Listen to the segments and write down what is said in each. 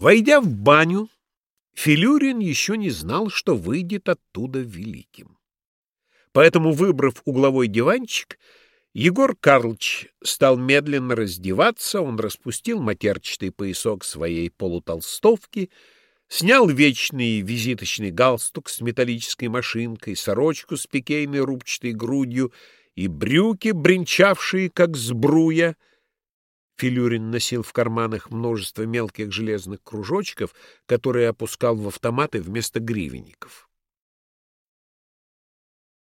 Войдя в баню, Филюрин еще не знал, что выйдет оттуда великим. Поэтому, выбрав угловой диванчик, Егор Карлович стал медленно раздеваться, он распустил матерчатый поясок своей полутолстовки, снял вечный визиточный галстук с металлической машинкой, сорочку с пикейной рубчатой грудью и брюки, бренчавшие, как сбруя. Филюрин носил в карманах множество мелких железных кружочков, которые опускал в автоматы вместо гривенников.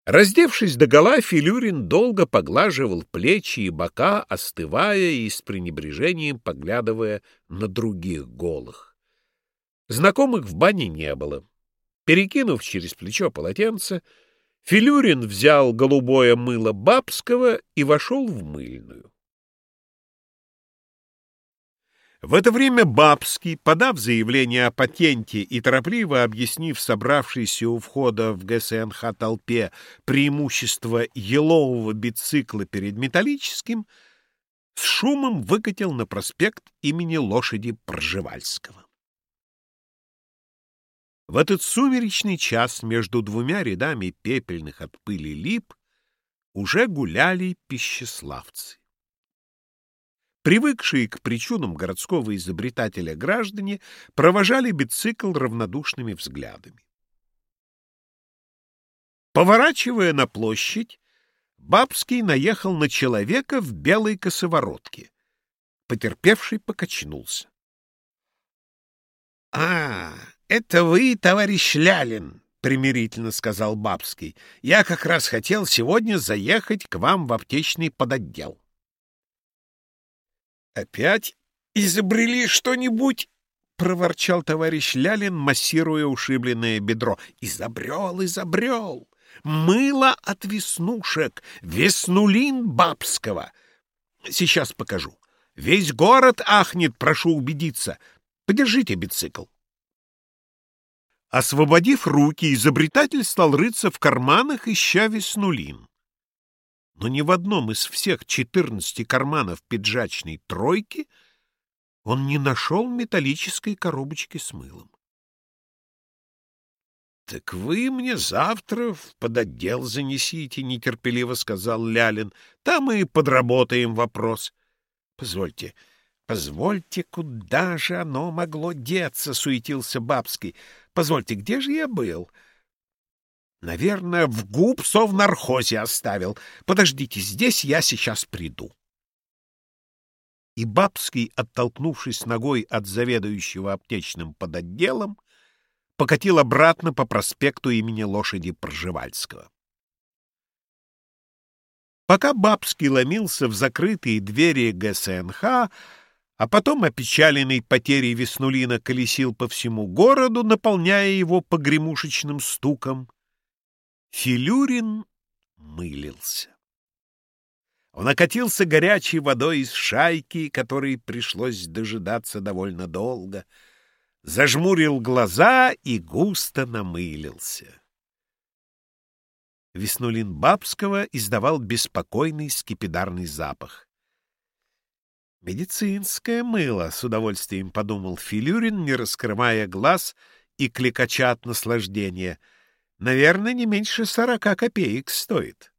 Раздевшись догола, Филюрин долго поглаживал плечи и бока, остывая и с пренебрежением поглядывая на других голых. Знакомых в бане не было. Перекинув через плечо полотенце, Филюрин взял голубое мыло бабского и вошел в мыльную. В это время Бабский, подав заявление о патенте и торопливо объяснив собравшейся у входа в ГСНХ толпе преимущество елового бицикла перед металлическим, с шумом выкатил на проспект имени лошади Пржевальского. В этот сумеречный час между двумя рядами пепельных от пыли лип уже гуляли пищеславцы. Привыкшие к причудам городского изобретателя граждане провожали бицикл равнодушными взглядами. Поворачивая на площадь, Бабский наехал на человека в белой косоворотке. Потерпевший покачнулся. — А, это вы, товарищ Лялин, — примирительно сказал Бабский. — Я как раз хотел сегодня заехать к вам в аптечный подотдел. «Опять изобрели что-нибудь?» — проворчал товарищ Лялин, массируя ушибленное бедро. «Изобрел, изобрел! Мыло от веснушек! Веснулин бабского! Сейчас покажу. Весь город ахнет, прошу убедиться. Подержите бицикл». Освободив руки, изобретатель стал рыться в карманах, ища веснулин но ни в одном из всех четырнадцати карманов пиджачной тройки он не нашел металлической коробочки с мылом. — Так вы мне завтра в подотдел занесите, — нетерпеливо сказал Лялин. — Там и подработаем вопрос. — Позвольте, позвольте, куда же оно могло деться? — суетился Бабский. — Позвольте, где же я был? — Наверное, в губ совнархозе оставил. Подождите, здесь я сейчас приду. И Бабский, оттолкнувшись ногой от заведующего аптечным подотделом, покатил обратно по проспекту имени лошади Пржевальского. Пока Бабский ломился в закрытые двери ГСНХ, а потом, опечаленный потерей Веснулина, колесил по всему городу, наполняя его погремушечным стуком, Филюрин мылился. Он окатился горячей водой из шайки, которой пришлось дожидаться довольно долго, зажмурил глаза и густо намылился. Веснулин Бабского издавал беспокойный скипидарный запах. «Медицинское мыло», — с удовольствием подумал Филюрин, не раскрывая глаз и кликача от наслаждения — Наверное, не меньше сорока копеек стоит.